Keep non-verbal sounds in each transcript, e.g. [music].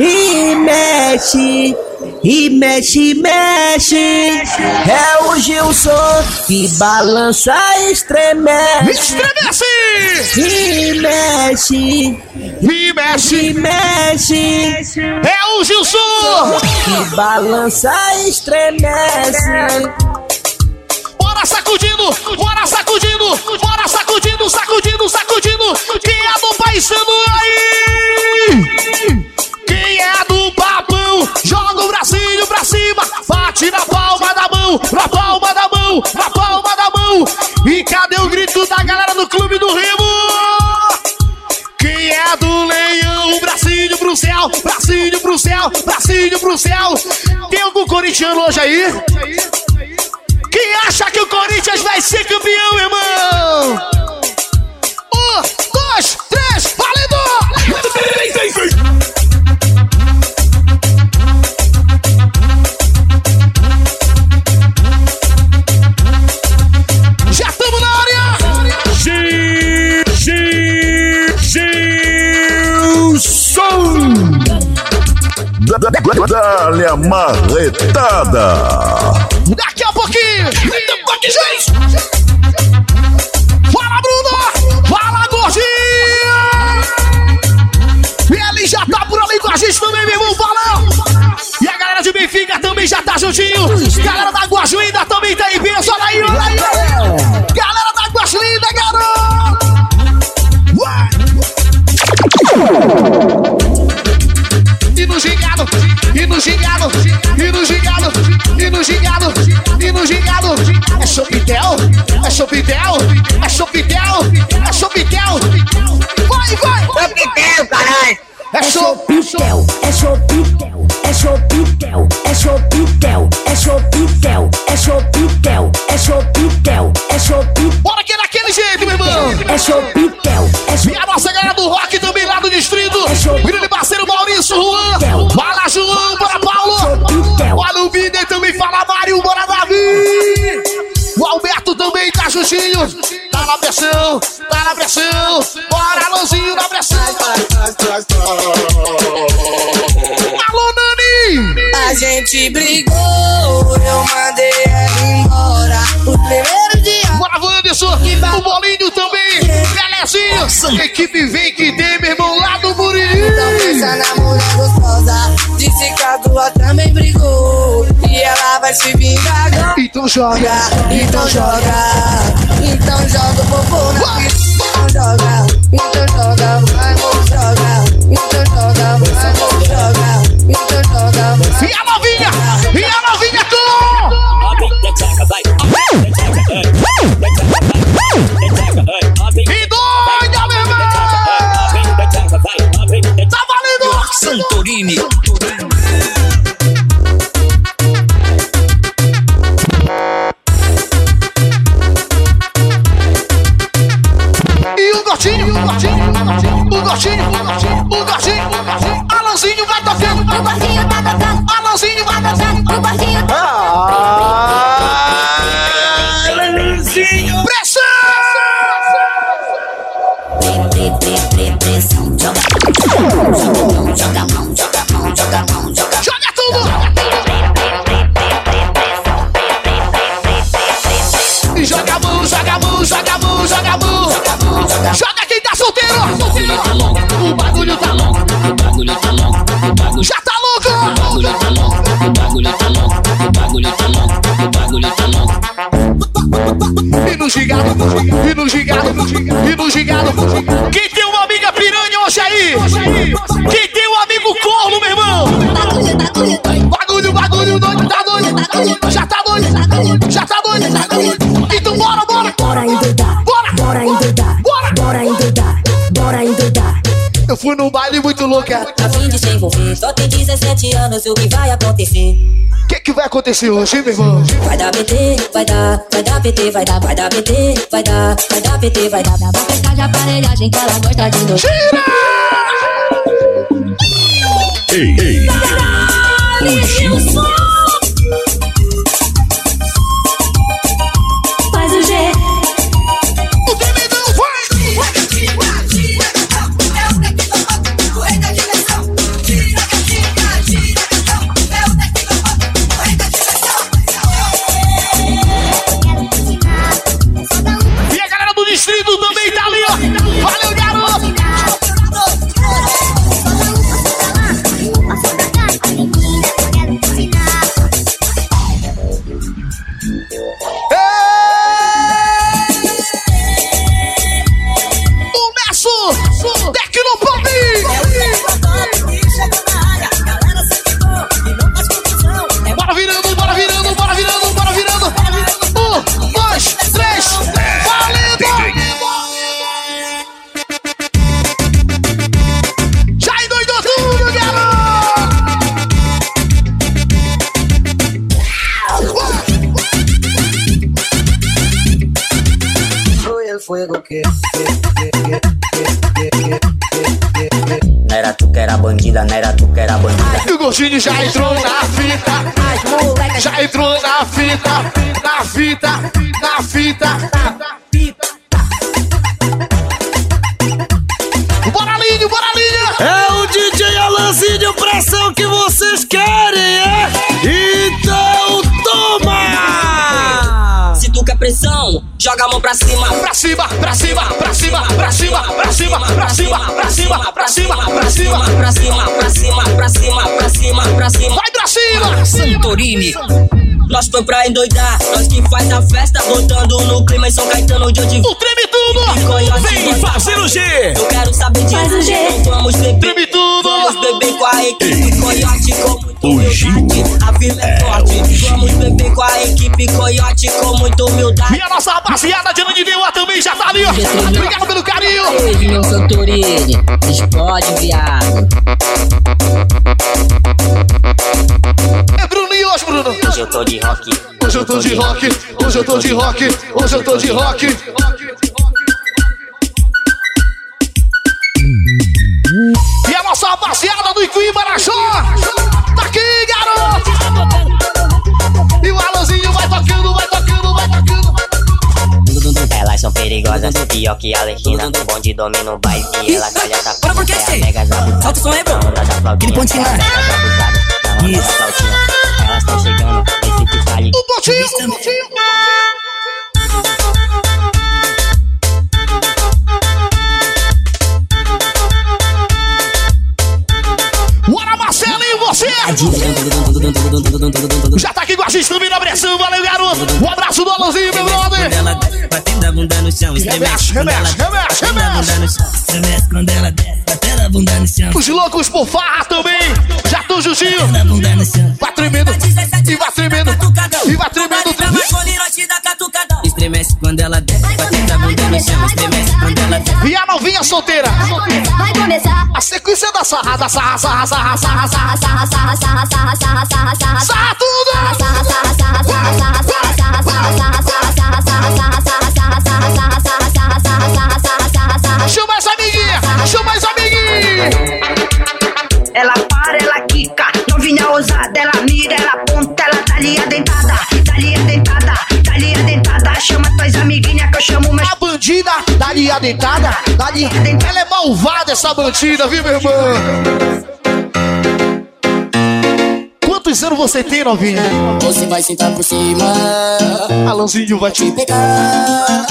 E mexe, e mexe, mexe. É o Gilson que balança e estremece. Estremece! E mexe, E mexe! mexe. É o Gilson! Que balança e estremece. Bora sacudindo! Bora sacudindo! Bora sacudindo, sacudindo, sacudindo! Quem é do paisano aí? Papão? Joga o bracinho pra cima! Bate na palma da mão! Na palma da mão! Na palma da mão! E cadê o grito da galera do Clube do Remo? Quem é do leão? Bracinho pro céu, bracinho pro céu, bracinho pro céu. Tem algum corintiano hoje aí? Quem acha que o Corinthians vai ser campeão, irmão? Um, dois, três, valendo! Dá-lhe a marretada. Daqui a pouquinho! Fala, Bruno! Fala, gordinho! Ele já tá por ali com a gente também, meu irmão, valeu! E a galera de Benfica também já tá juntinho! Galera da Guajuína também tá em peso, olha aí, olha aí! Galera da Guajuína, garoto! Vai! No gingado, e no gingado, e no gingado, Belezinho, equipe vem que tem, meu irmão, lá do Então Muriri! pensa na mulher gostosa. Disse que a tua também brigou. E ela vai se vingar agora. Então joga, Então joga, então joga o popô na pista. Então joga, então joga, é. A fim de se envolver, só tem 17 anos, o que vai acontecer? O que, que vai acontecer hoje, meu irmão? Vai dar PT, vai dar, vai dar PT, vai dar, vai dar PT, vai dar, vai dar PT, vai dar. Vai pescar de aparelhagem que ela gosta de novo. Tira! Ei, ei, Faz fuego que. Não era tu que era bandida, não era tu que era bandida. E o gordinho já entrou na fita. Já entrou na fita. Na fita. Na fita. Bora, joga a mão pra cima. Pra cima, pra cima, pra cima, pra cima, pra cima, pra cima, pra cima, pra cima, pra cima. Pra cima, pra cima, pra cima, pra cima, pra cima. Vai pra cima. Santorini. Nós foi pra endoidar, nós que faz a festa, botando no clima em São Caetano de onde O Vem fazer o G! Eu quero saber disso, Faz o G. vamos beber. Treme tudo. Vamos beber com a equipe Coyote com muito humildade. A firma é forte. Vamos beber com a equipe Coyote com muita humildade. E a nossa rapaziada de Ananindeua também já tá ali, ó. Obrigado pelo carinho. Meu Santorini. Explode, viado. É Bruninho hoje, Bruno. Hoje eu tô de rock. Hoje eu tô de rock, hoje eu tô de rock, hoje eu tô de rock. Nossa rapaziada do Icuí Marachó. Tá aqui, garoto. E o Alanzinho vai tocando, vai tocando, vai tocando. Elas são perigosas, pior que a Alexina. O bonde domina o baile e ela calha tá Bora, porque é a sei. Solta o som aí, bro. Flautinha, Aquele pontinho lá. Isso. flautinha. Elas tão chegando, nesse freestyle. O botinho, o botinho. Tá gente também na pressão, valeu, garoto. Um abraço do Alanzinho, meu brother. Ela batendo a bunda no chão. Remexe, remexe, remexe, quando ela desce, batendo a bunda no chão. Os loucos por farra também. Já tô chão. Vai tremendo, e vai tremendo, e vai tremendo. Estremece quando ela desce, batendo a bunda no chão. Estremece quando ela desce. E a novinha solteira. vai começar. A sequência da sarra, da sarra, sarra, sarra, sarra, sarra, Sarra, sarra, sarra, sarra, sarra, sarra, sarra, sarra. sarra tudo. Sarra, dá-lhe a dentada, dá-lhe. Ela é malvada essa bandida, viu, meu irmão? Quantos anos você tem, novinha? Você vai sentar por cima, Alanzinho vai te pegar.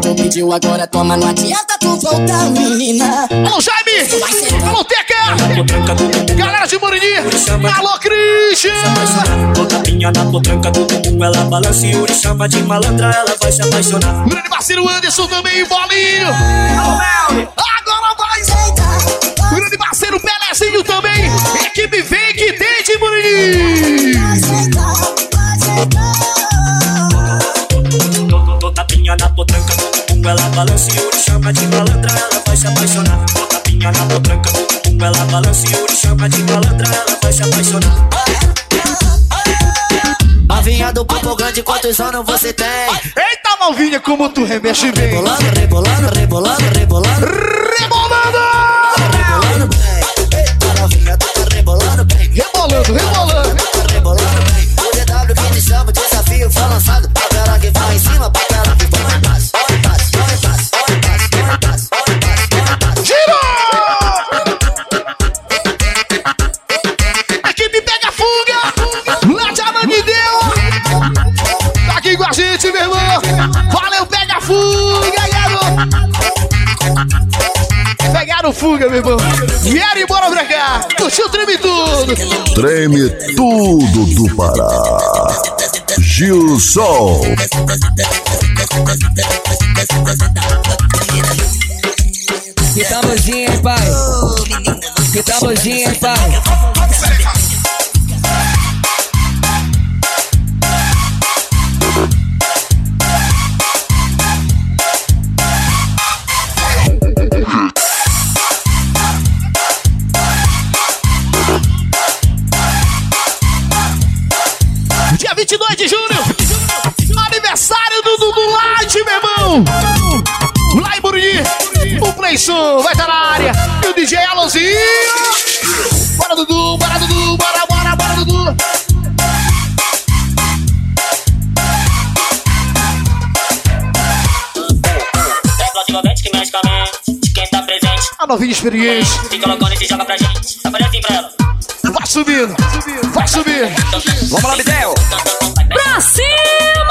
Tu pediu agora, toma, não adianta tu voltar, menina. Alô, Jaime! Alô, Teca! Galera de Morini! Alô, Christian! Com tapinha na potranca do bumbum, ela balança e Yuri chama de malandra, ela vai se apaixonar. Grande parceiro Anderson também, bolinho! Agora vai! Grande parceiro Pelezinho também! Equipe Vem que! Com- Com tapinha na potranca bumbum, ela balança e Yuri chama de malandra, ela vai se apaixonar. Com tapinha na potranca bumbum, ela balança e Yuri chama de malandra, ela vai se apaixonar. Novinha do popo grande, quantos anos você tem? Eita, novinha, como tu remexe bem! Rebolando, rebolando, rebolando, Rebolando! Fuga, meu irmão! Vieram embora pra cá! Curtiu, treme tudo! Treme tudo do Pará. Gil Sol. Que tamborzinho, hein, pai? Que tamborzinho, hein, pai? Vai estar na área. E o DJ Alonzinho. Bora, Dudu, bora, Dudu, bora, bora, bora, Dudu. A tá novinha experiente. Fica loucona e se joga pra gente. Eu falei assim pra ela. Vai subindo, vai subindo. Vamos lá, Bidel. Pra cima,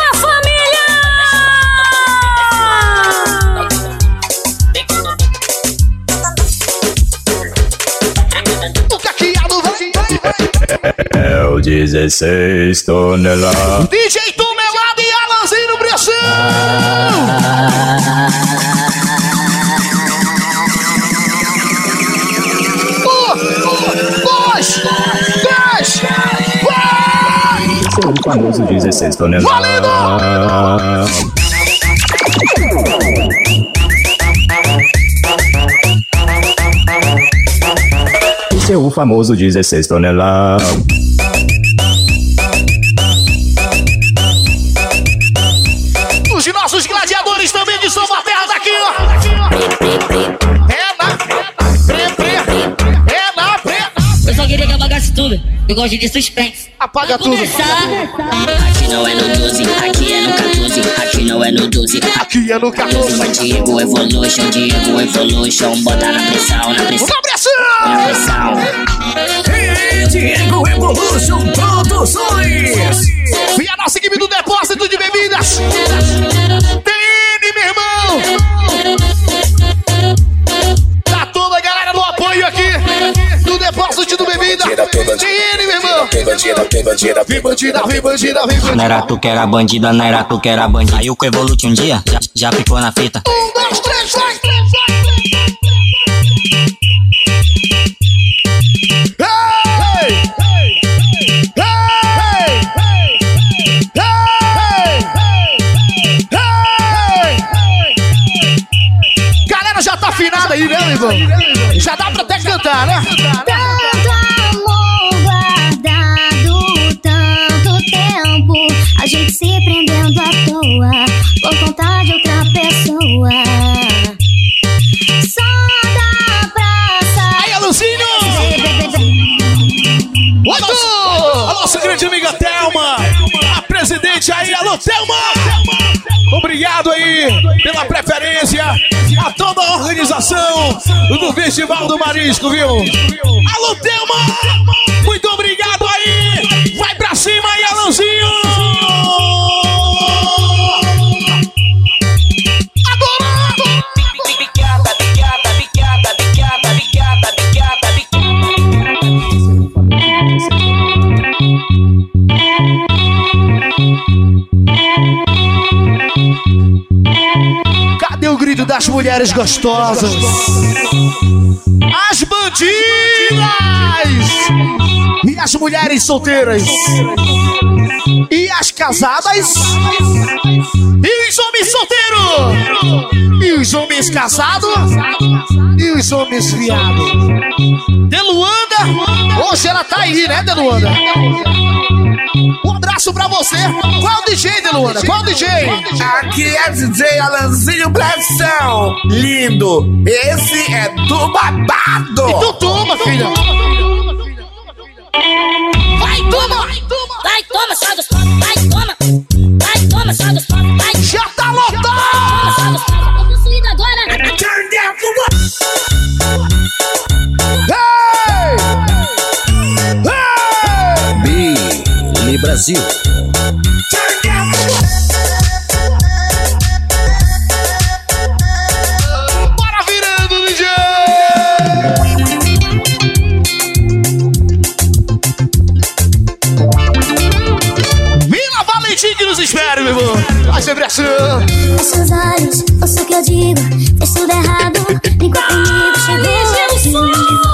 É o 16 toneladas. DJ Tonelada e Alanzinho pressão. O famoso 16 toneladas. Esse é o famoso 16 toneladas. Eu só queria que apagasse tudo. Eu gosto de suspense. Apaga tudo. Aqui não é no 12, aqui é no 14. Aqui não é no 12, Aqui é no 14. Vai Diego Evolution, Diego Evolution. Bota na pressão, na pressão, Na pressão! na pressão. Diego Evolution Produções! E a nossa equipe do depósito de bebidas. TN, meu irmão. Meu irmão. Vem bandida, vem bandida, Vem bandida, vem bandida, vem Não bandida. era tu que era bandida, não era tu que era bandida. Aí o que Evolute um dia já, já ficou na fita. Um, dois, três, vai. Hey! Hey! Hey! Hey! Galera já tá afinada aí, né, irmão? Já dá pra até cantar, né? Alô, Thelma! Obrigado aí pela preferência a toda a organização do Festival do Marisco, viu? Alô, Thelma! Muito obrigado aí! Das mulheres gostosas? As bandidas! E as mulheres solteiras? E as casadas? E os homens solteiros? E os homens casados? E os homens viados? Deluanda, hoje ela tá aí, né, Deluanda? Um abraço pra você. Qual o DJ, Deluanda? Qual o DJ? Aqui é DJ Alanzinho Pressão. Lindo. Esse é do babado. Então toma, filha. Vai, toma! Vai, toma, sai dos papos! Vai, toma! Vai, toma, sai dos! Vai, Já tá toma, lotado! dos! Turn down for Brasil. Bora virando, DJ! Vila Valentim que nos espere, meu irmão! Vai ser pressão! Fecha os olhos, ouça o que eu digo. Fez tudo errado, brincou comigo, chegou. Hum.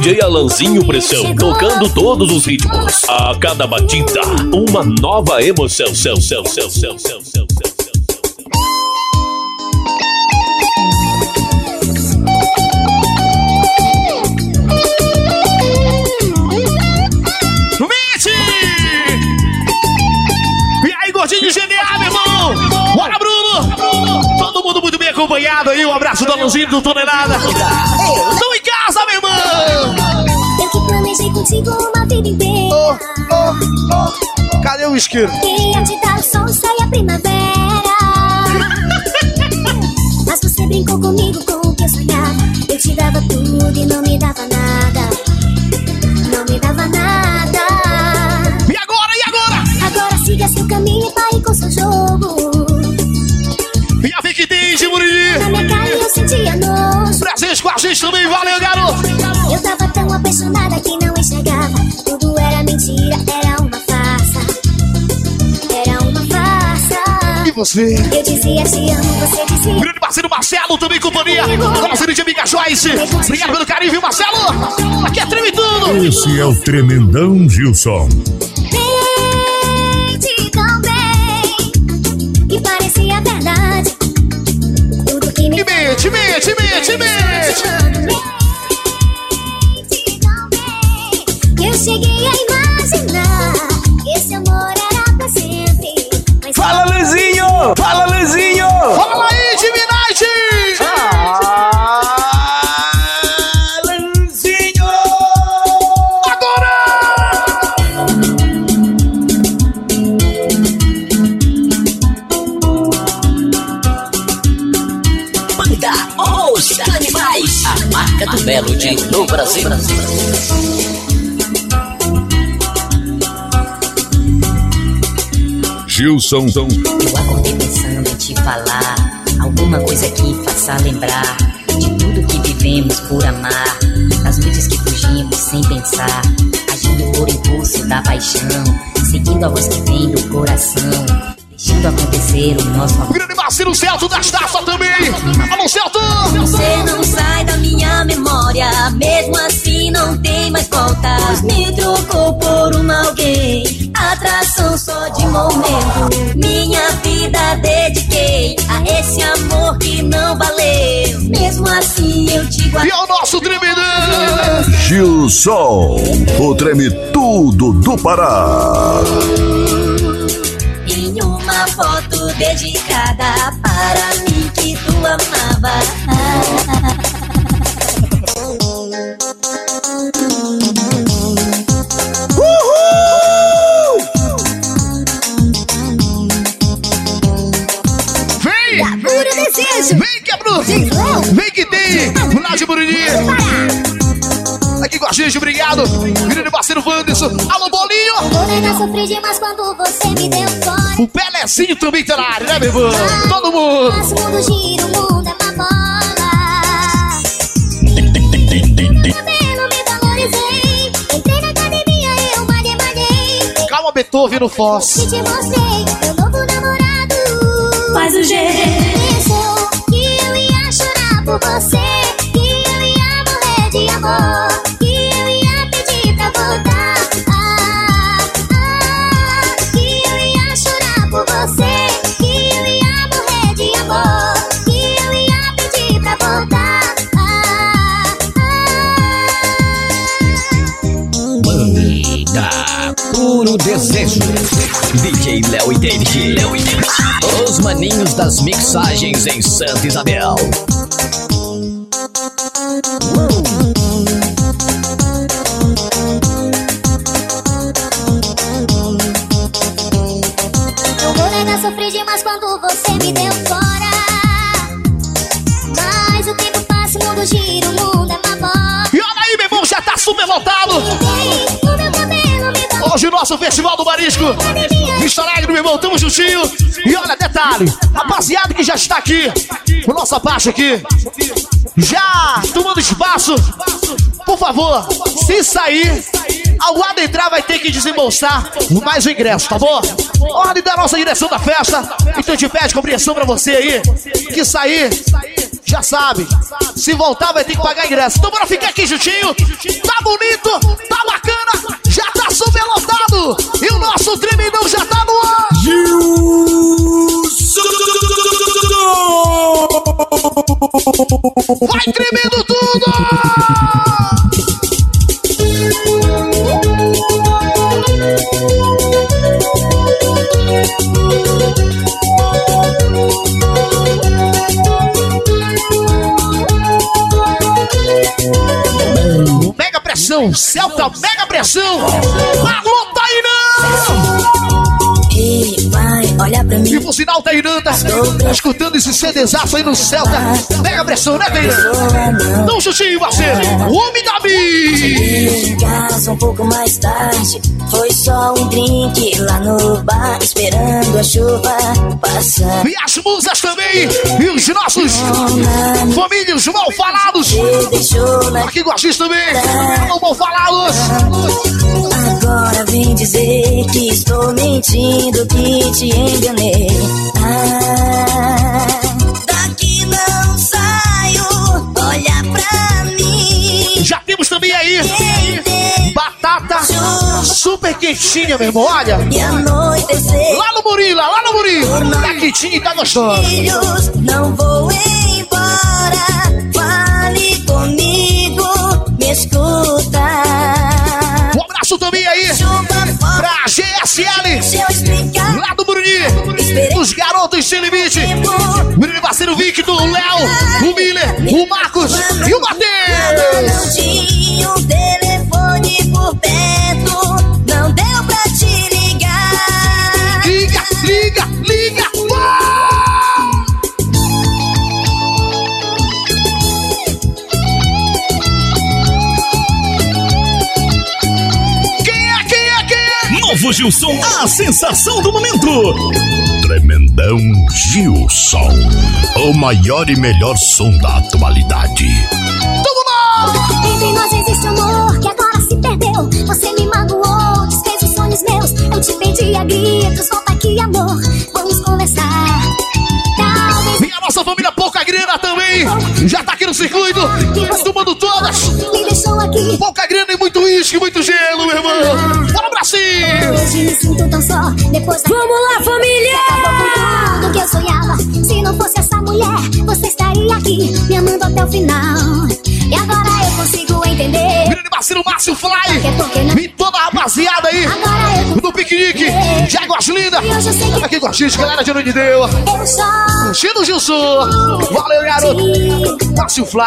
DJ Alanzinho Pressão, tocando todos os ritmos. A cada batida, uma nova emoção. Céu, céu, céu, céu, céu, céu, céu. E gordinho GDA, meu irmão? Bora, Bruno! Todo mundo muito bem acompanhado aí. Um abraço do Alanzinho do Tonelada. Contigo uma vida inteira. Cadê o isqueiro? Queria te dar o sol, e a primavera. [laughs] Mas você brincou comigo com o que eu sonhava. Eu te dava tudo e não me dava nada. Não me dava nada. E agora, e agora? Agora siga seu caminho e pare com seu jogo. E a Vicky Dente, Murilo! Na minha cara eu sentia nojo. Presente com a gente também, valeu, garoto! Você? Eu dizia te amo, você dizia. Grande parceiro Marcelo, também companhia. Nossa de amiga Joyce. Obrigado pelo carinho, viu, Marcelo? Aqui é Treme Tudo. Esse é o Tremendão Gilson. Mente tão bem que parecia verdade. Tudo que me Mente, mente, mente, mente. Mente Fala, Luizinho! Fala aí, Divinite! Ah, Luizinho! Banda Os Animais, a marca do Melody no Brasil. Gilson. Eu acordei pensando em te falar alguma coisa que faça lembrar de tudo que vivemos por amar, das noites que fugimos sem pensar, agindo por impulso da paixão, seguindo a voz que vem do coração, deixando acontecer o nosso amor. Grande parceiro Celto da Estafa também. Alô, Celto! Você não sai da minha memória, mesmo assim não tem mais volta. Pois me trocou por uma alguém, atração só de momento. Minha vida dediquei a esse amor que não valeu. Mesmo assim eu te E guardei. é o nosso tremendão. Gilson. O treme tudo do Pará. Em uma foto dedicada para mim que tu amava. Bruno! Vem que tem! Lá de Buriti! Aqui com a gente, obrigado! Grande parceiro Wanderson! Alô, Bolinho! O Pelezinho também tá na área, né, meu irmão? Todo mundo! Faço o mundo gira, o mundo é uma bola. Cabelo me valorizei. Entrei na academia, eu malhei, malhei. Calma, Beethoven no Foz! E te mostrei meu novo namorado. Faz o G. por você. Que eu ia morrer de amor. DJ Léo e David. Léo e David. Os maninhos das mixagens em Santa Isabel. Nosso Festival do Marisco. Vista Alegre, meu irmão, tamo juntinho. E olha, detalhe, rapaziada que já está aqui, com nossa parte aqui, já tomando espaço, por favor, se sair, aguarda entrar entrar vai ter que desembolsar mais o ingresso, tá bom? Ordem da nossa direção da festa. Então te pede compreensão pra você aí. Que sair, já sabe. Se voltar vai ter que pagar ingresso. Então bora ficar aqui juntinho. Tá bonito, tá bacana, E o nosso tremidão já tá no ar. Vai tremendo tudo! Mega pressão, Celta Mega pressão. Olha pra mim. E por sinal, tá, tá escutando esse CDzaço aí no Celta. Mega pressão, né, Tainã? Dá um chutinho, parceiro. Homem da Mi! casa um pouco mais tarde. Foi só um drink lá no bar, esperando a chuva passar. E as musas também. E os nossos famílias mal falados. Aqui Guaxis também. Alô, mal falados. Vem dizer que estou mentindo, que te enganei. Ah, daqui não saio, olha pra mim. Já temos também aí batata super quentinha, meu irmão. Olha. Lá no Murila, lá no Murilo. Tá quentinha e tá gostosa. Filhos, não vou embora. Fale comigo, me escuta. Abraço também aí pra GSL. Lá do Bruni. Os garotos sem limite. Bruno parceiro Victor, o Léo, o Miller, o Marcos Gilson, a sensação do momento. Tremendão Gilson. O maior e melhor som da atualidade. Entre nós existe amor que agora se perdeu. Você me magoou, desfez os sonhos meus. Eu te pedi a gritos, volta aqui, amor. Vamos conversar. Nossa família Pouca Grana também. Já tá aqui no circuito. Tomando todas. me deixou aqui. Pouca grana e muito uísque, muito gelo, meu irmão. Bora Brasil! Hoje me sinto tão só. Depois da... Vamos lá, família! Acabou com tudo que eu sonhava. Se não fosse essa mulher, você estaria aqui me amando até o final. E agora eu consigo entender. Grande parceiro Márcio Fly. E toda rapaziada aí. Do piquenique. Jaguas Linda. Aqui com a gente, galera de Noite de Deus. Eu choro, Curtindo o Gilson. Valeu, garoto. Márcio Fly.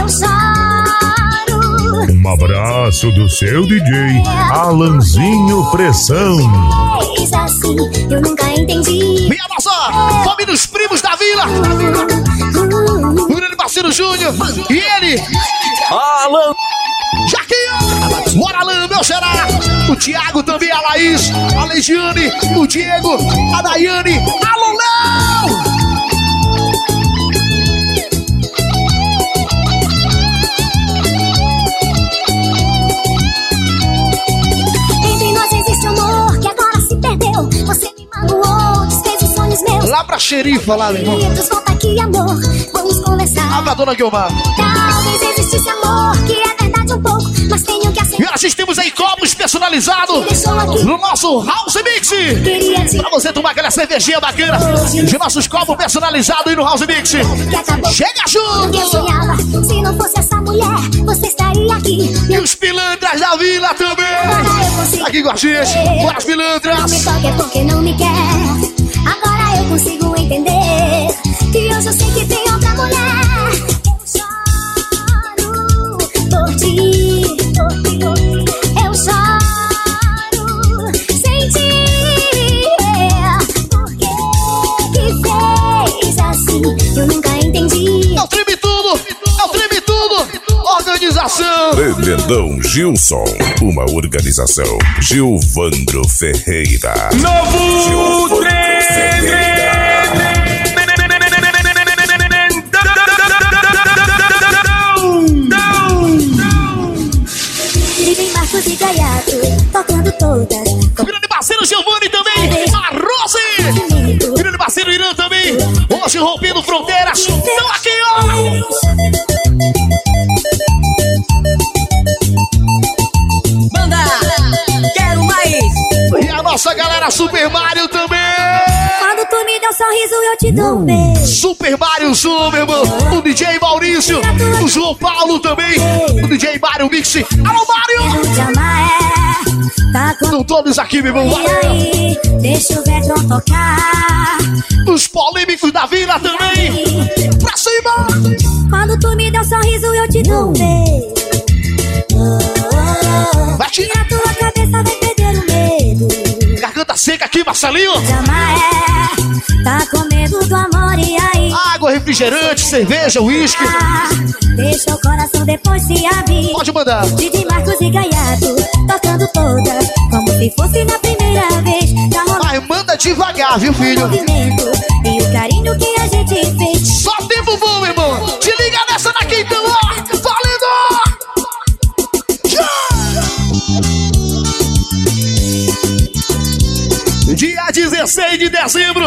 eu choro. Um abraço do seu DJ, Alanzinho Pressão. Assim, eu nunca entendi. Minha nossa família dos primos da vila. O grande parceiro Júnior. E ele. Alan. Jaquinho. Bora, Alan, meu xará. O Thiago também, a Laís. A Legiane. O Diego. A Daiane. Alô, Léo. Entre nós existe amor que agora se perdeu. Você me magoou, desfez os sonhos meus. Lá pra xerifa, lá, meu irmão. Volta aqui, amor. Vamos conversar. Lá pra dona Guilmar. Existisse amor, que é verdade um pouco, mas tenho que E aceitar. nós temos aí copos personalizados no nosso House Mix. Pra você tomar aquela cervejinha bacana de nossos copos personalizados aí no House Mix. Chega que eu junto! sonhava. Se não fosse essa mulher, você estaria aqui. E os pilantras da vila também. Aqui com a gente, com as Não pilantras. me toque é porque não me quer. Agora eu consigo entender que hoje eu sei que tem outra mulher. Tudo, é o treme tudo. Organização. Tremendão Gilson. Uma organização. Gilvandro Ferreira. Novo Marcos e Gaiato, tocando todas. Grande parceiro Giovanni também. A Rose. Grande parceiro Irã também. Hoje rompendo fronteiras. Estão aqui, Super Mario também. Quando tu me dá um sorriso, eu te dou um beijo. Super Mario irmão. O DJ Maurício. O João Paulo também. O DJ Mário Mix. Alô, Mário. É. Tá com Estão todos aqui, meu irmão. E aí, deixa o Vetron tocar. Os polêmicos da vila também. Pra cima. Quando tu me dá um sorriso, eu te dou um beijo. Vai te- E a tua cabeça vai o Garganta seca aqui, Marcelinho. Tá com medo do amor, e aí? Água, refrigerante, cerveja, uísque. Deixa o coração depois se abrir. Pode mandar. Didi Marcos e Gaiato, tocando todas, como se fosse na primeira vez. Tá Mas manda devagar, viu, filho? movimento e o carinho que a gente fez. Só tempo bom, irmão. Te liga nessa daqui, então, ó. 16 de dezembro.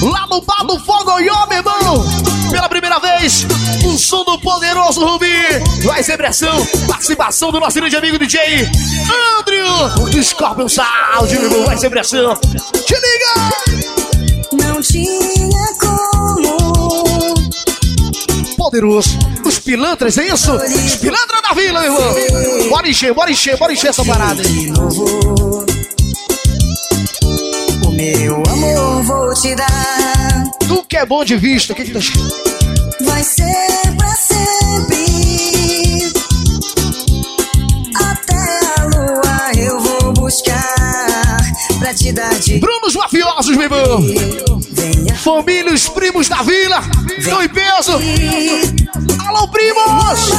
Lá no Bar do Fogoió, meu irmão. Pela primeira vez, o som do poderoso Rubi. Vai ser pressão. Participação do nosso grande amigo DJ Andrew. Do Scorpion Sound, meu irmão. Vai ser pressão. Te liga! Não tinha como. poderoso. Os pilantras, é isso? Os pilantras da vila, meu irmão. Bora encher, bora encher, bora encher essa parada. De novo. É bom de vista, o que que tá escrito? Vai ser pra sempre. Até a lua eu vou buscar. Pra te dar de Brunos mafiosos, meu irmão. venha. Família, os primos da vila. Estão em peso. Alô, primos!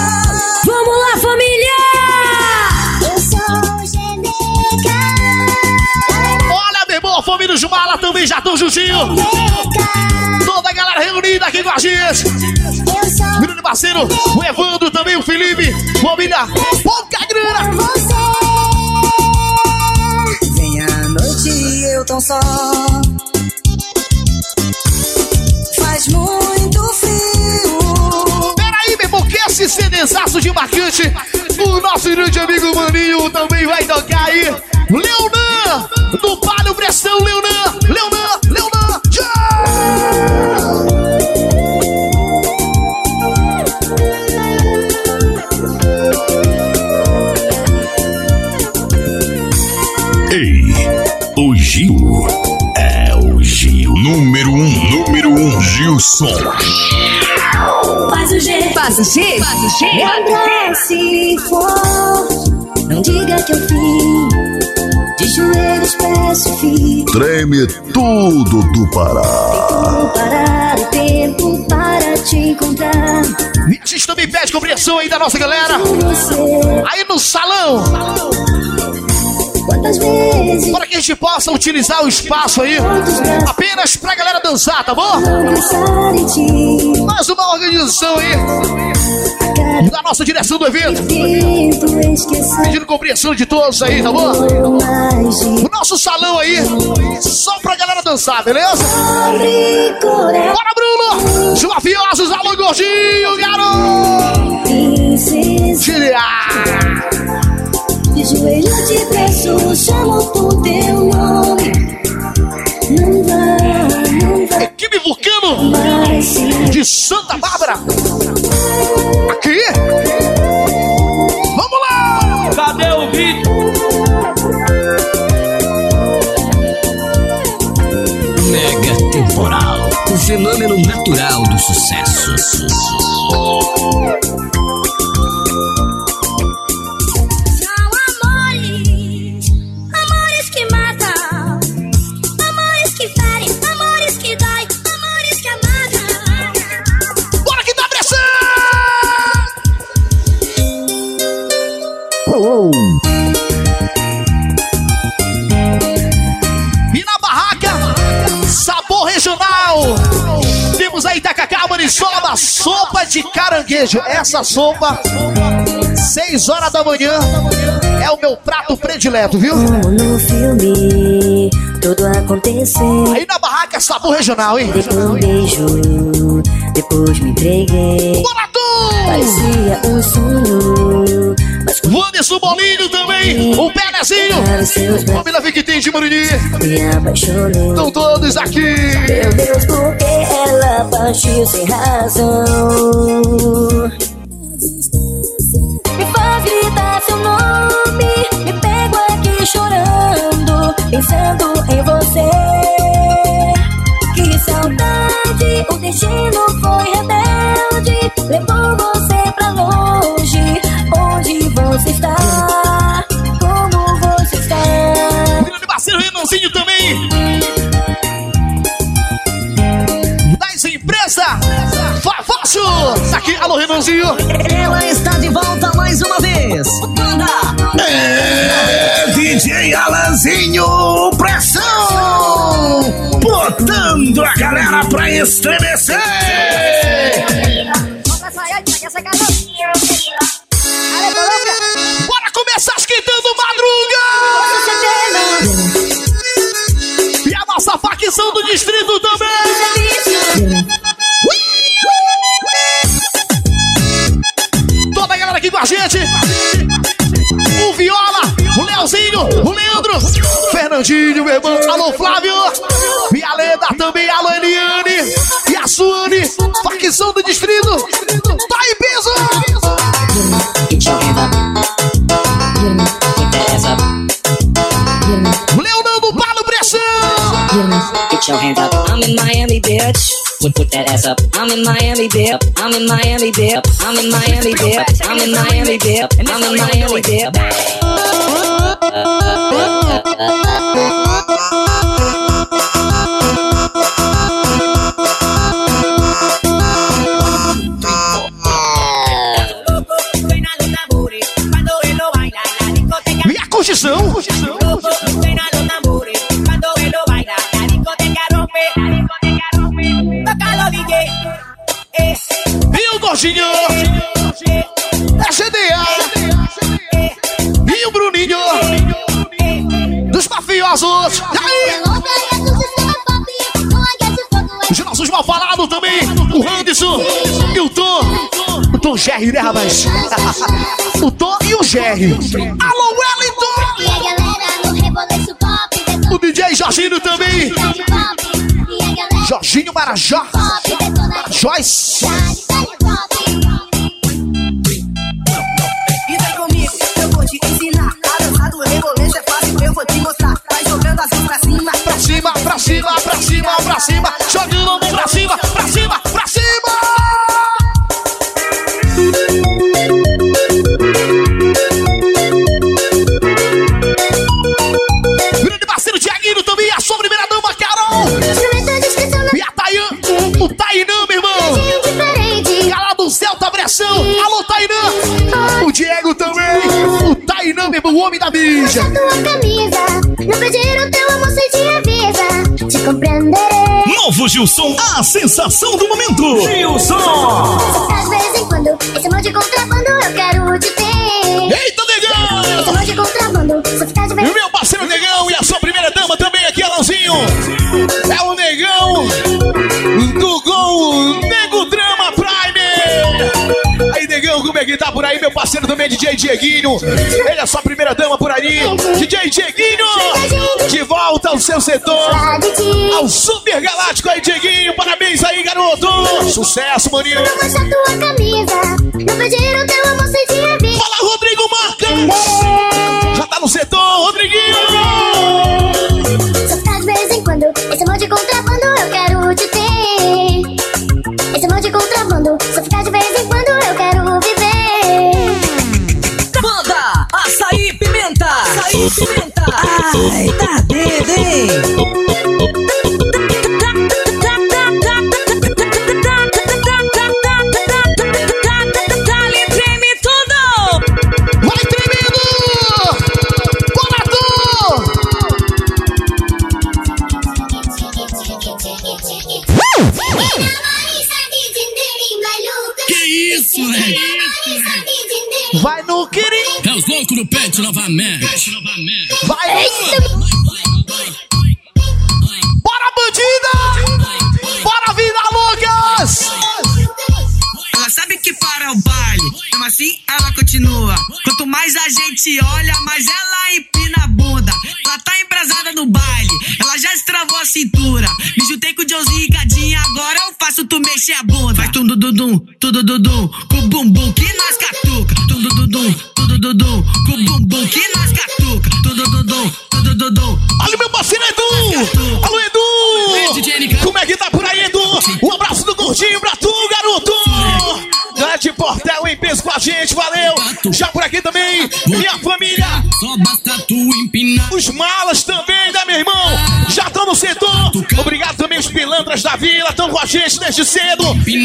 Vamos lá, família! Eu sou Geneca. Olha, meu irmão, a família Jumala também já estão juntinho. Toda a galera reunida aqui com a gente. Grande parceiro, o Evandro, também o Felipe. Família, pouca grana. você. Vem à noite e eu tão só. Faz muito frio. Peraí, meu irmão, que esse CDzaço de marcante. O nosso grande amigo Maninho também vai tocar aí. Leonan, do Palio Pressão, Leonan, Leonan, Gilson. Faz o G. Faz o G. Faz o G. Me abrace forte. Não diga que eu fiz. De joelhos peço filho. Treme tudo do Pará. Vou parar o tempo para te encontrar. Vocês também pede compreensão aí da nossa galera. Aí no salão, quantas vezes para que a gente possa utilizar o espaço aí apenas pra galera dançar, tá bom? Mais uma organização aí da nossa direção do evento. Pedindo compreensão de todos aí, tá bom? O nosso salão aí, só pra galera dançar, beleza? Bora, Bruno! Os mafiosos, alô, gordinho, garoto! Princesa, de joelho te peço, chamo por teu nome. Não vai, não vai Equipe Vulcano de Santa Bárbara. Aqui? Vamos lá! Cadê o vídeo? Mega temporal. O fenômeno natural do sucesso. Da sopa de caranguejo. Essa sopa, 6 horas da manhã, é o meu prato predileto, viu? Como no filme, tudo aconteceu. Aí na barraca, sabor regional, hein? Um beijo, depois me entreguei. Bora, tu! Parecia um sonho, mas Wanderson Bolinho também, o Perezinho, família Victim de Marini. me apaixonei. Estão todos aqui. Meu Deus, por que ela partiu sem razão? Me faz gritar seu nome, me pego aqui chorando, pensando em você. Que saudade, o destino foi rebelde, levou você Aqui, alô Renanzinho. Ela está de volta mais uma vez. Manda! É DJ Alanzinho Pressão! Botando a galera pra estremecer! Bora começar esquentando madruga! E a nossa facção do distrito também! Leozinho, o Leandro, Fernandinho, meu irmão, alô Flávio! E a Leda também, alô Eliane! E a Suane, facção do distrito! Tá em peso! Leonardo Palo Pressão! I'm in Miami, bitch. Put, put that ass up. I'm in Miami, bitch. I'm in Miami, bitch. I'm in Miami, bitch. I'm in Miami, bitch. I'm in Miami, bitch. Suena los tambores cuando él lo baila. La discoteca E a curtição? suena los tambores cuando él lo baila. La discoteca rompe, la discoteca rompe. Tócalo DJ. Eh, E o Gordinho? Mafiosos! E aí? Nossos mal falados também! O Anderson e o Tom! O Tom Jerry, né, rapaz? [laughs] o Tom e o Jerry! Alô, Wellington! O DJ Jorginho também! Jorginho Marajó! Joyce! As mãos pra cima. Pra cima, pra cima, pra cima, pra cima! Jogando pra cima, pra cima, pra cima! O Tainã, meu irmão, o homem da mídia! tua camisa. Não pedir o teu amor sem te avisa. Te compreenderei. Novo Gilson, a sensação do momento. Gilson! Às vezes em quando, esse amor de contrabando Que tá por aí? Meu parceiro também, DJ Dieguinho. Ele é a sua primeira dama por aí. DJ Dieguinho, de volta ao seu setor. Ao Super Galáctico aí, Dieguinho. Parabéns aí, garoto. Sucesso, maninho. Mostra tua camisa. Não pedir o teu amor sem te. Fala, Rodrigo Marcas. Com a gente desde cedo!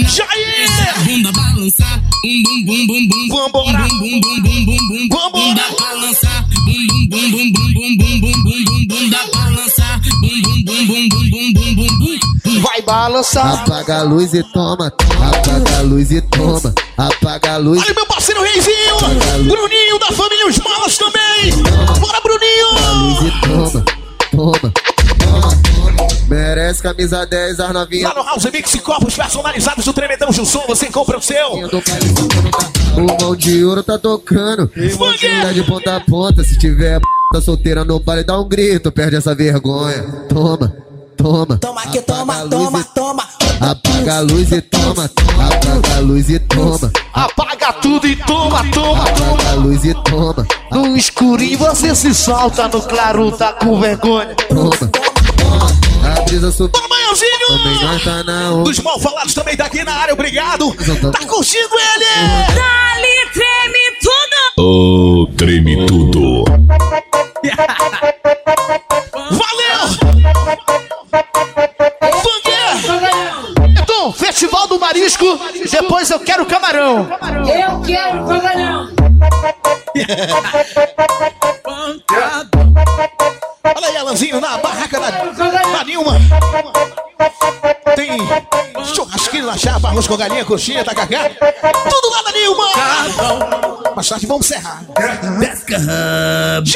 Jair! Bunda balançar, bum bum bum bum bum. Vambora! Bum bum bum bum bum. Bunda balançar, bum bum bum bum bum bum bum bum bum bum. Bunda balançar, bum bum bum bum bum bum bum bum bum. Vai balançar! Apaga a luz e toma, apaga a luz e toma, apaga a luz. Olha meu parceiro Reizinho! Bruninho da família Os Malas também! Bora, Bruninho! luz e toma, toma. Merece camisa 10, as novinhas. Lá no House Mix copos personalizados do Tremendão Jusson, você compra o seu! O mão de ouro tá tocando. Tá de ponta a ponta. Se tiver p tá solteira no baile, dá um grito, perde essa vergonha. Toma, toma. Toma que toma, toma, toma. Apaga a luz e toma, apaga a luz e toma. Apaga tudo e toma, toma, toma! Apaga a luz e toma, No escurinho você se solta, no claro tá com vergonha. toma. A brisa! Também nós tá na onda. Dos mal falados também tá aqui na área, obrigado! Tá curtindo ele! Dali treme tudo. Ô, treme tudo. Valeu! Funguê! Então, Festival do Marisco, depois eu quero camarão. Eu quero pagalhão. [laughs] Olha aí, Alanzinho, na barraca da, da Nilma. Tem churrasquinho na chapa, arroz com galinha, coxinha, tacacá. Tudo lá da Nilma. Mais tarde vamos encerrar. Pesca rabo.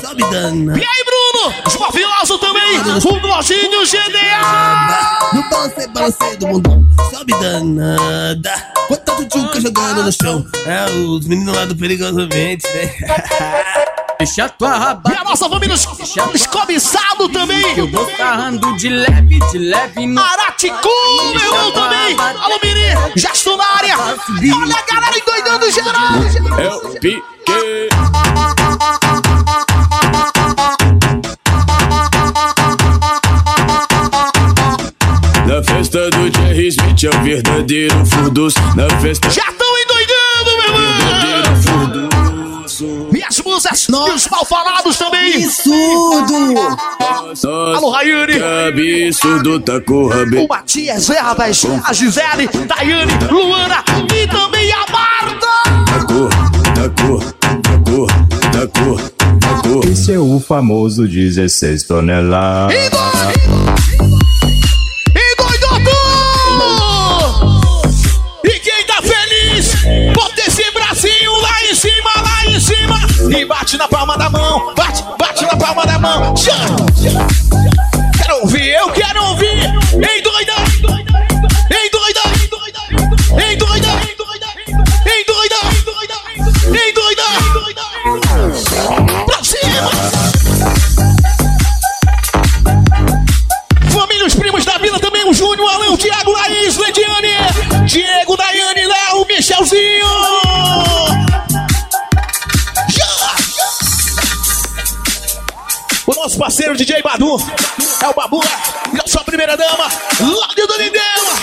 Sobe dana. E aí, Bruno? Os mafiosos também. O Gordinho GDA. No balancê, balancê do mundão. Sobe danada. Quanta tutuca jogando no chão. É, os meninos lá do Perigosamente, né? [laughs] Deixa tua raba. E a nossa família escobiçado também. Eu vou sarrando de leve, de leve no. Araticu, meu irmão também. Alô, Miri, já estou na área. Olha a galera endoidando geral. É o pique. Na festa do Jerry Smith é o verdadeiro furdus. Na festa. Já estão sucesso. É Nossa. E os mal falados também. Absurdo. Nossa, Alô, Raiane. absurdo, tá com o Matias, é, rapaz. A Gisele, Daiane, Luana e também a Marta. Tá tacou, tacou, tá tacou, tá tacou, tacou. Esse é o famoso 16 toneladas. E dois, e. bate na palma da mão, bate, bate na palma da mão. Quero ouvir, eu quero ouvir. Endoida! Endoida! Endoida! Endoida! Endoida! Pra cima! Família, os primos da vila também, o Júnior, o Alan, o Thiago, Laís, Lediane, Diego, Daiane, Léo, Michelzinho. Nosso parceiro DJ Badu é o Babu, e a sua primeira dama, Láudio do Lindela,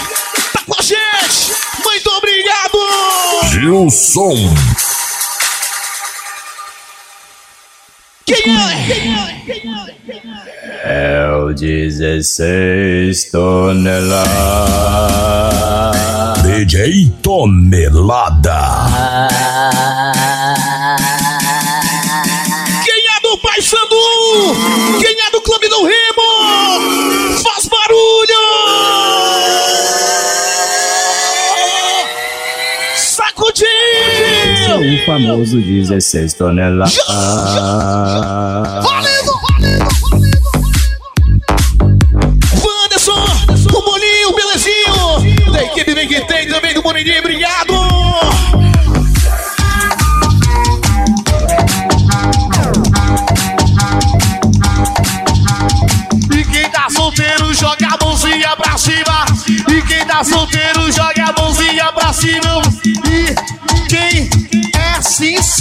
tá com a gente. Muito obrigado! Gilson. Quem é? É o 16 toneladas. DJ Tonelada. Famoso 16 toneladas.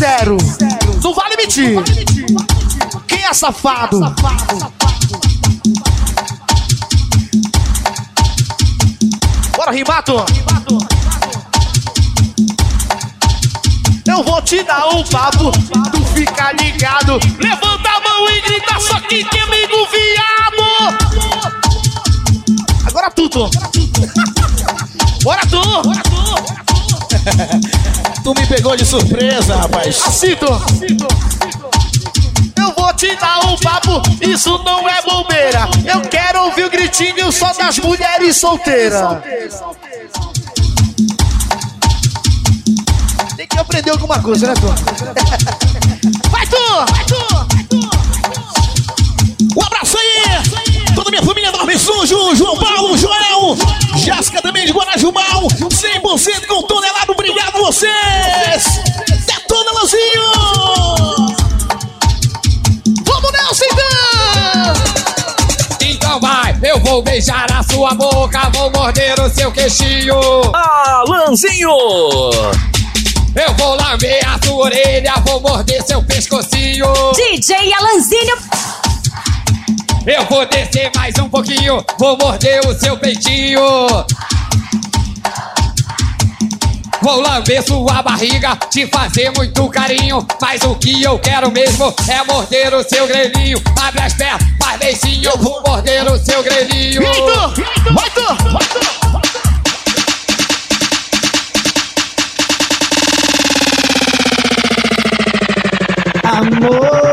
Sincero, não vale mentir. Quem é safado? Bora, Rimato! Eu vou te dar um papo, tu fica ligado. Levanta a mão e grita, só que tem amigo viado. Agora tu, tu. Bora tu. [laughs] Tu me pegou de surpresa, rapaz. Tu. Eu vou te dar um papo, isso não é bobeira. Eu quero ouvir o gritinho só das mulheres solteiras. Tem que aprender alguma coisa, né, tu? [laughs] Vai, tu! Vai, tu! Um Toda minha família Dorme Sujo, João Paulo, Joel, Jéssica também de Guarajubal, 100% com tonelado, obrigado a vocês! Detona, Lanzinho! Vamos nessa então! Então vai, eu vou beijar a sua boca, vou morder o seu queixinho. Alanzinho! Eu vou lamber a sua orelha, vou morder seu pescocinho. DJ Alanzinho. Eu vou descer mais um pouquinho, vou morder o seu peitinho. Vou lamber sua barriga, te fazer muito carinho. Mas o que eu quero mesmo é morder o seu grelhinho. Abre as pernas, faz beicinho, eu vou morder o seu grelhinho. Vai, tu! Vai, tu! Amor,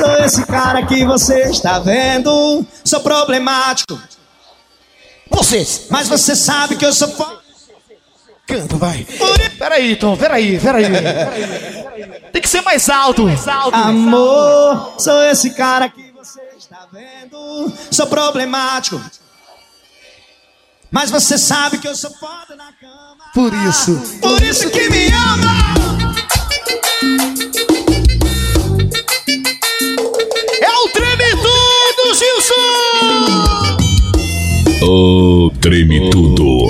sou esse cara que você está vendo. Sou problemático. Vocês! Mas você sabe que eu sou foda. Canta, vai. Peraí, Tom, peraí, peraí. [laughs] Tem que ser mais alto. Amor, sou esse cara que você está vendo. Sou problemático. Mas você sabe que eu sou foda na cama. Por isso. Por isso que me ama. Ô, treme tudo.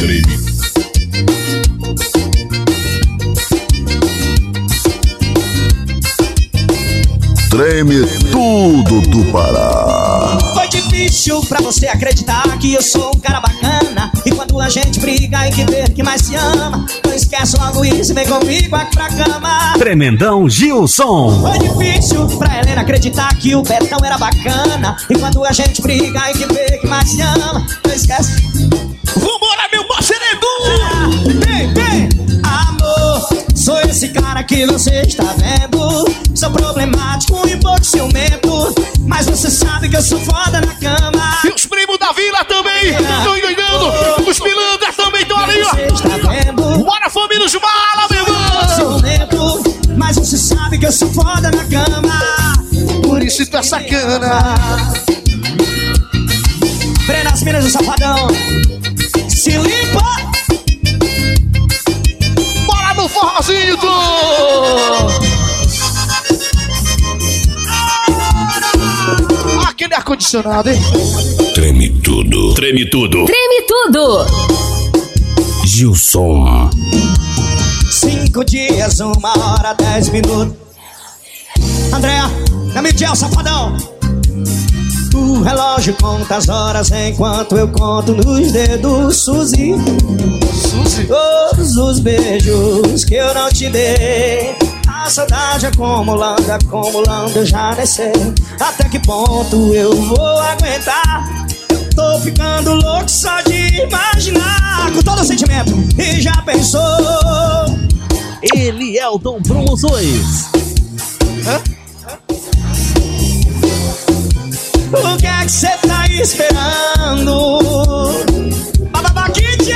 Treme tudo do Pará. Foi difícil pra você acreditar que eu sou um cara bacana. E quando a gente briga e que ver que mais se ama, não esquece logo isso e vem comigo aqui pra cama. Tremendão Gilson. Foi difícil pra Helena acreditar que o Betão era bacana. E quando a gente briga e que vê que mais se ama, não esquece. Vambora, meu parceiro Edu! Esse cara que você está vendo. Sou problemático e pouco ciumento. Mas você sabe que eu sou foda na cama. E os primos da vila também estão endoidando. Os pilantras também estão ali, ó. Você está vendo? Bora, família dos mala, meu irmão! ciumento. Mas você sabe que eu sou foda na cama. Por isso tu é sacana. Prenda as minas do safadão. Se limpa. Aquele ar-condicionado, hein? Treme tudo. Treme tudo. Treme tudo. Gilson. Cinco dias, uma hora, dez minutos. Andréa, meu Michel, safadão. O relógio conta as horas enquanto eu conto nos dedos, Suzy. Suzy? Todos os beijos que eu não te dei. A saudade acumulando, acumulando, eu já sei até que ponto eu vou aguentar. Eu tô ficando louco só de imaginar com todo o sentimento. E já pensou? Ele é o Dom Promoções. O que é que cê tá esperando? Bababá Kid,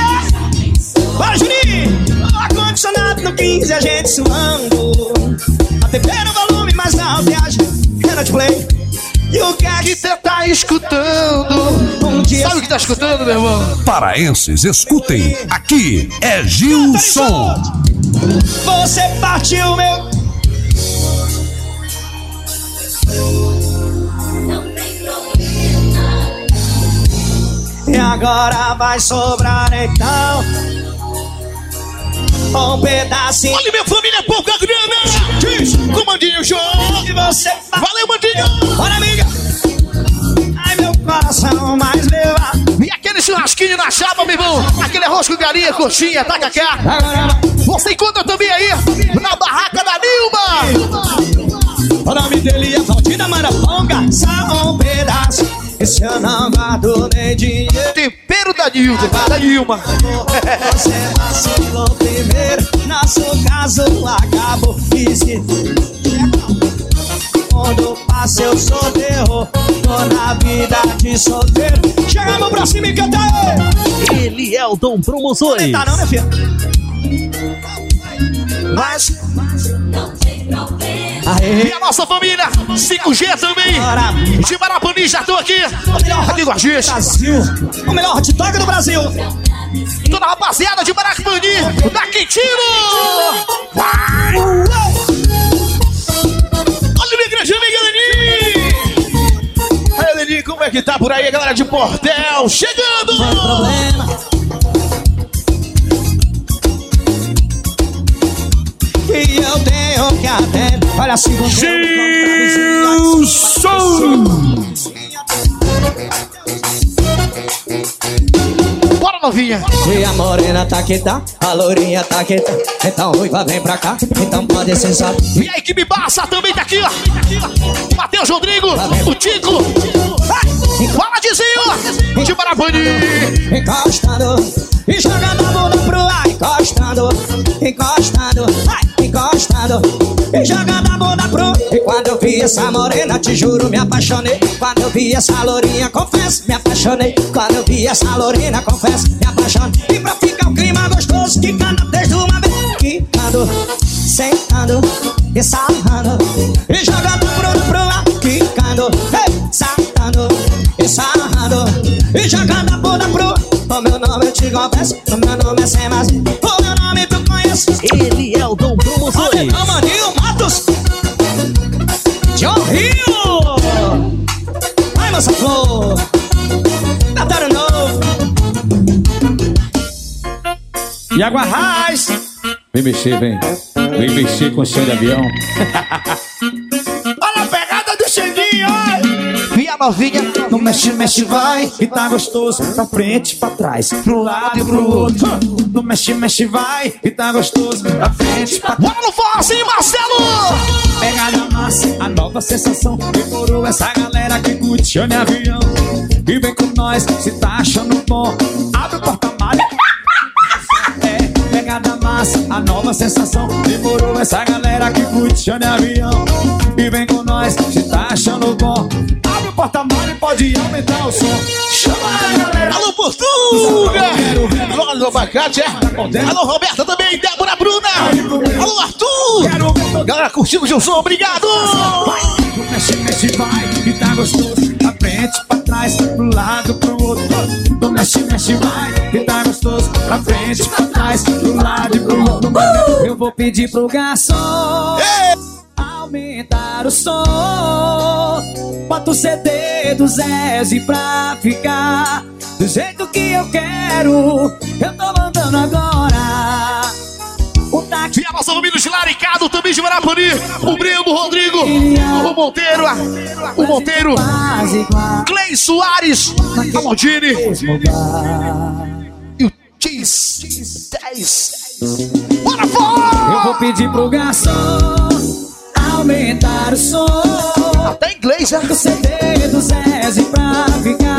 Bora, Juninho! Ar-condicionado no 15, a gente suando. A TV no volume mais alto e a gente play. E o que é que você tá escutando? Um dia Sabe o que tá escutando, meu irmão? Paraenses, escutem. Aqui é Gilson. Você partiu, meu. Agora vai sobrar então um pedacinho. Olha, minha família, pouca grana. Diz, comandinho. E você Valeu, mandinho. Bora, amiga. Ai, meu coração mais meu. E aquele churrasquinho na chapa, meu irmão. Aquele arroz com galinha, coxinha, tacacá. Você encontra também aí na barraca da Nilma. O nome dele é Valdina Maraponga. Só um pedaço. Esse eu não guardo nem dinheiro. Tempero da Nilma. Da Nilma. Você vacilou primeiro. Nosso caso acabou. E se quando passa eu sou terror Tô na vida de solteiro Chegamos pra cima e canta aí Ele é o Dom Promoções. Tá não, minha filha? Mas E a nossa família, 5G também. De Marapani, já tô aqui. Aqui com a gente. Brasil O melhor hot dog do Brasil Toda a rapaziada de Maracapani, da Quintino. Vai! Olha minha grande amiga Leni. Aí, como é que tá por aí, a galera de Portel? Chegando! problema E eu tenho que atender Olha a segunda Bora, novinha! E a morena tá que tá, a lourinha tá que tá Então ruiva vem pra cá, então pode ser só E a equipe Barça também tá aqui, ó. Matheus Rodrigo, o Tico. Fala, Dizinho! De Marapani. Encostando e jogando a bunda pro ar Encostando, encostando, ai, encostando E jogando a bunda pro. E quando eu vi essa morena, te juro, me apaixonei. Quando eu vi essa lourinha, confesso, me apaixonei. Quando eu vi essa lourinha, confesso, me apaixonei. E pra ficar o clima gostoso, quicando desde uma vez. Quicando, sentando e sarrando E jogando a bunda pro ar Quicando, ei, sarrando e sarrando E jogando a bunda pro. O meu nome eu te confesso O meu nome é Sem Mais. O meu nome tu conhece E água raiz. Vem mexer, vem. Vem mexer com o chão de avião. Olha a pegada do Xandinho E a novinha. No mexe, mexe, vai E tá gostoso Pra frente, pra trás Pro lado e pro outro No mexe, mexe, vai E tá gostoso Pra frente, pra Bora no forró assim, Marcelo! Pegada massa, a nova sensação Demorou essa galera que curte chame avião E vem com nós, se tá achando bom massa, a nova sensação Demorou essa galera que curte chame avião E vem com nós, se tá achando bom Abre o porta-malha e pode aumentar o som Chama a galera Alô, Portuga! Alô, Abacate, é? Alô, Roberta também, Débora Bruna! Alô, Arthur! Galera, curtindo o Gilson, obrigado! Mexe, mexe, vai, e tá gostoso. Pra frente, pra trás, pro lado, pro outro. No mexe, mexe, vai, e tá gostoso. Pra frente, pra trás, pro lado e pro outro. Eu vou pedir pro garçom aumentar o som. Bota o CD do Zezé pra ficar do jeito que eu quero. Eu tô mandando agora. O táxi E a nossa família de Laricado, também de Marapani, o Breno, o Rodrigo, o Monteiro, o Monteiro, Clay Soares, a Maldini e o Cheese 10. Bora fora! Eu vou pedir pro garçom aumentar o som. Até inglês. O CD do Zezé pra ficar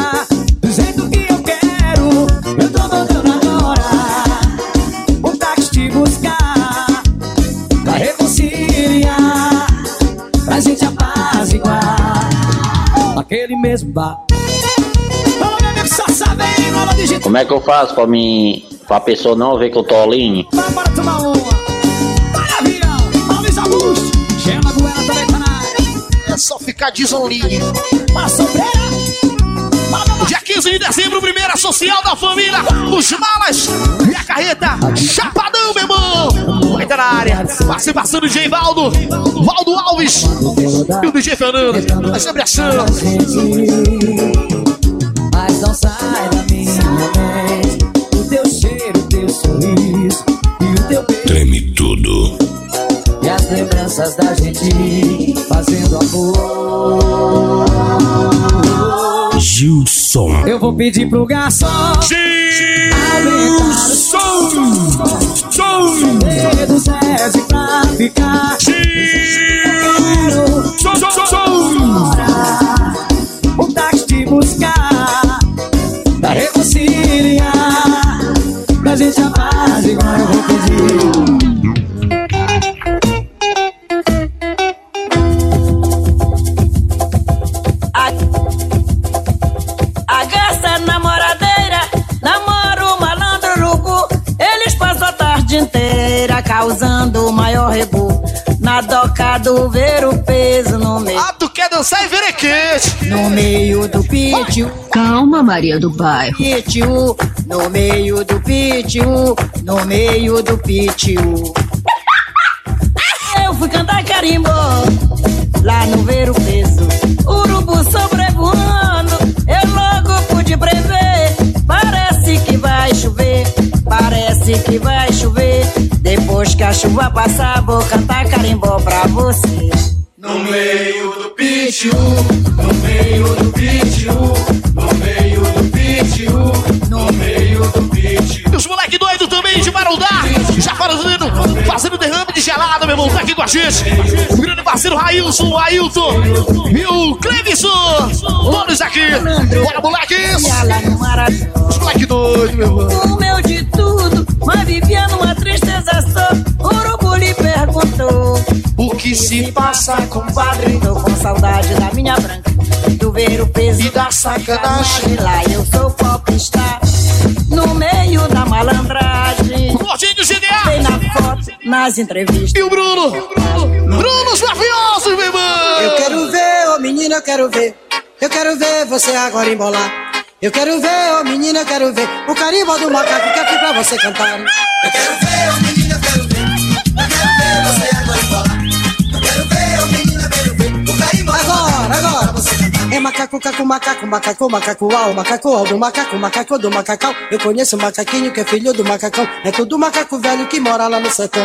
mesmo bar. Como é que eu faço pra mim. pra pessoa não ver que eu tô? Bora tomar uma. Augusto. Goela também tá na área. É só ficar música diz Olinho. Dia 15 de dezembro, primeira social da família, os malas e a carreta Chapadão, meu irmão. Vai estar na área. Participação do DJ Valdo, Valdo Alves e o DJ Fernando. Vai sempre achando. Mas não sai da minha mente O teu cheiro, o teu sorriso E o teu beijo Treme tudo. E as lembranças da gente Fazendo amor Gilson. Eu vou pedir pro garçom Gilson. Dedo serve pra ficar Quero Um táxi te buscar Pra reconciliar Pra gente apaziguar Eu vou pedir Do ver o peso no meio. Ah, tu quer dançar em verequete? No meio do pitio. Calma, Maria do Bairro. Pitio, no meio do pitio, no meio do pitio. Eu fui cantar carimbo lá no ver o peso. Urubu sobrevoando, eu logo pude prever. Parece que vai chover, parece que vai chover. Que a chuva passar, vou cantar carimbó pra você. No meio do pitio No meio do pitio No meio do pitio No meio do pitio E os moleque doido também de Marundá, já fazendo, fazendo derrame de gelada, meu irmão, tá aqui com a gente. O grande parceiro Railson, o Ailton e o Clevisson. Todos aqui. Bora, moleques. Os moleque doido, meu irmão. Comeu de tudo, mas vivia numa tristeza só. Perguntou: O que se passa, compadre? Tô com saudade da minha branca, do ver o peso E da sacanagem. Lá eu sou popstar, no meio da malandragem. Gordinho GDA. Vem na foto, nas entrevistas. E o Bruno? Bruno, os mafiosos, meu irmão. Eu quero ver, ô menina, eu quero ver. Eu quero ver você agora embolar. Eu quero ver, ô menina, eu quero ver. O carimbo do macaco que aqui pra você cantar. Eu quero ver, ô menina, É macaco, caco, macaco, macaco, macaco, au, macaco, au do macaco, macaco do macacão. Eu conheço um macaquinho que é filho do macacão. É tudo macaco velho que mora lá no sertão.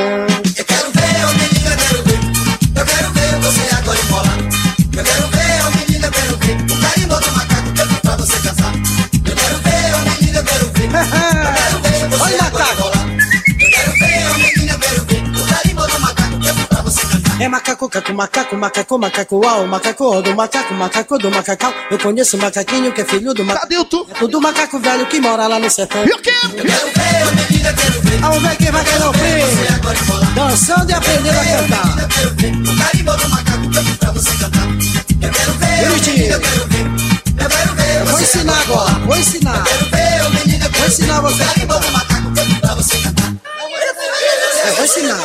É macaco, caco, macaco, macaco, macaco, au, macaco, do macaco, macaco do macacão. Eu conheço um macaquinho que é filho do macaco. Cadê o tu? É tudo macaco velho que mora lá no sertão. E o quê? Eu quero ver, eu quero ver. Vamos ver quem vai ganhar o prêmio. Dançando e aprendendo a cantar. O carimbo do macaco que eu pra você cantar. Eu quero ver, menina, eu quero ver. Eu quero ver Eu vou ensinar agora, vou ensinar. Eu quero ver, ô menina, eu vou ensinar você. O do macaco que eu fiz pra você cantar. Eu vou ensinar.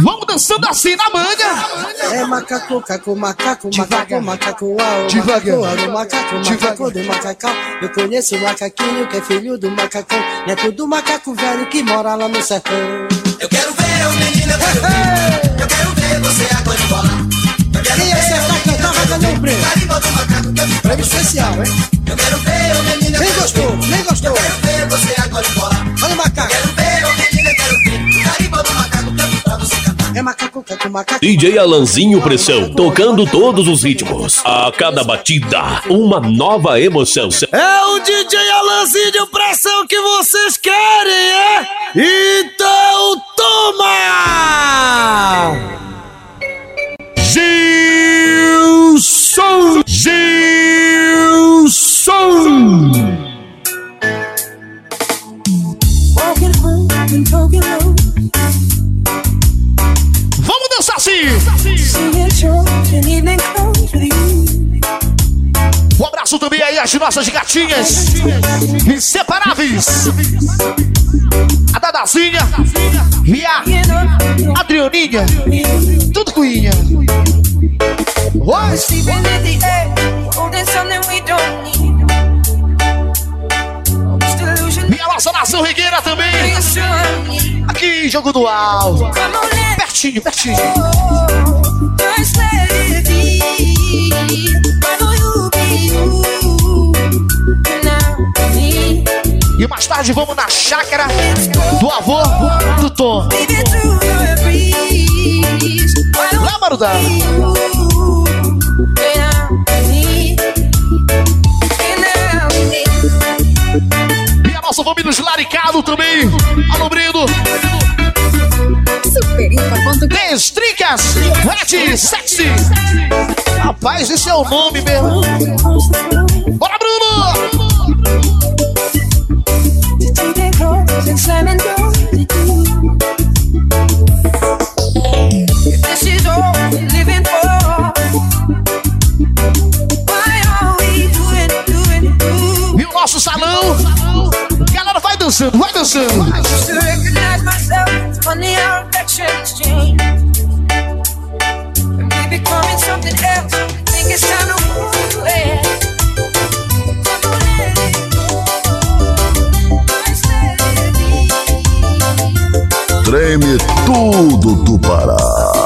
Vamos dançando assim na manga. É macaco, caco, macaco, macaco, macaco, uau, Devagar. macaco, uau, do macaco, macaco do macacão. Eu conheço o macaquinho que é filho do macacão. É tudo macaco velho que mora lá no sertão. Eu quero ver, ô menina, eu quero ver. Eu quero ver você agora quero Quem um prêmio. Do macaco que eu fiz pra Prêmio especial, hein? Eu quero ver, eu Quem gostou? Quem gostou? Eu quero ver você agora embolar. Olha o macaco. DJ Alanzinho Pressão, tocando todos os ritmos. A cada batida, uma nova emoção. É o DJ Alanzinho Pressão que vocês querem, é? Então toma! Gilson! Gilson! Walking home and broken road with you Um abraço também aí às nossas gatinhas inseparáveis. A Dadazinha e a Adrianinha. Tudo cuinha. Oi. Nossa nação regueira também. Aqui, jogo dual. Pertinho, pertinho. Me. E mais tarde vamos na chácara do avô do Tom. Don't Lá, Marudá. Família dos Laricado também. Alô, Brindo. Destricas. Red Sexy. Rapaz, esse é o nome mesmo. Bora, Bruno. Dançando, vai dançando. I used to recognize myself. Funny how affections change. And we becoming something else. Think it's time to move away. Come on, let it go. Just let it be. Treme tudo do Pará.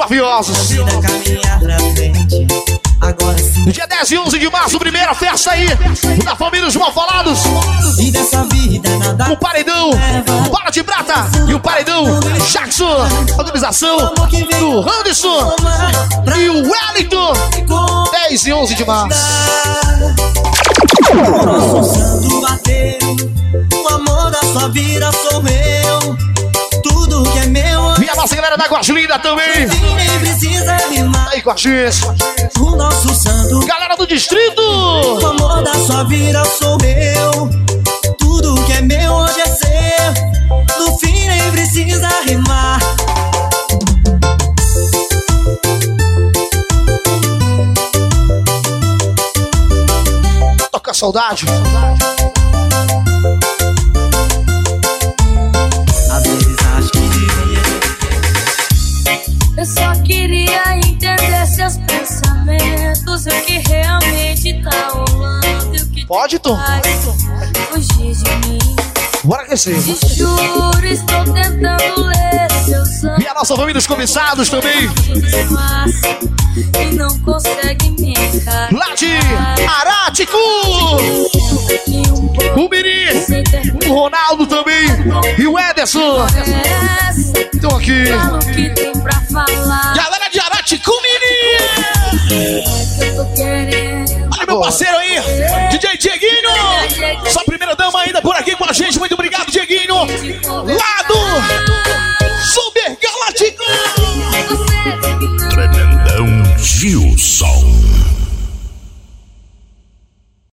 Mafiosos. No dia 10 e 11 de março, primeira festa aí da família dos. E vida nada O Paredão, Bala de Prata e o Paredão Jackson. Organização do Anderson e o Wellington. 10 e 11 de março. Nosso santo bateu O amor da sua vida sou eu nossa galera da Guajulinda também. Aí com a gente. O nosso santo Galera do distrito. O amor da sua vida sou eu. Tudo que é meu hoje é seu. No fim nem precisa rimar. Toca saudade. Às Pode, Tom? Bora aquecer. E a nossa família dos comissados também. de Arático. O Miri. O Ronaldo também. E o Ederson. Estão aqui. Galera de Arático, Miri. Meu parceiro aí, DJ Dieguinho. Sua primeira dama ainda por aqui com a gente. Muito obrigado, Dieguinho. Lá do Super Galáctico. Tremendão Gilson.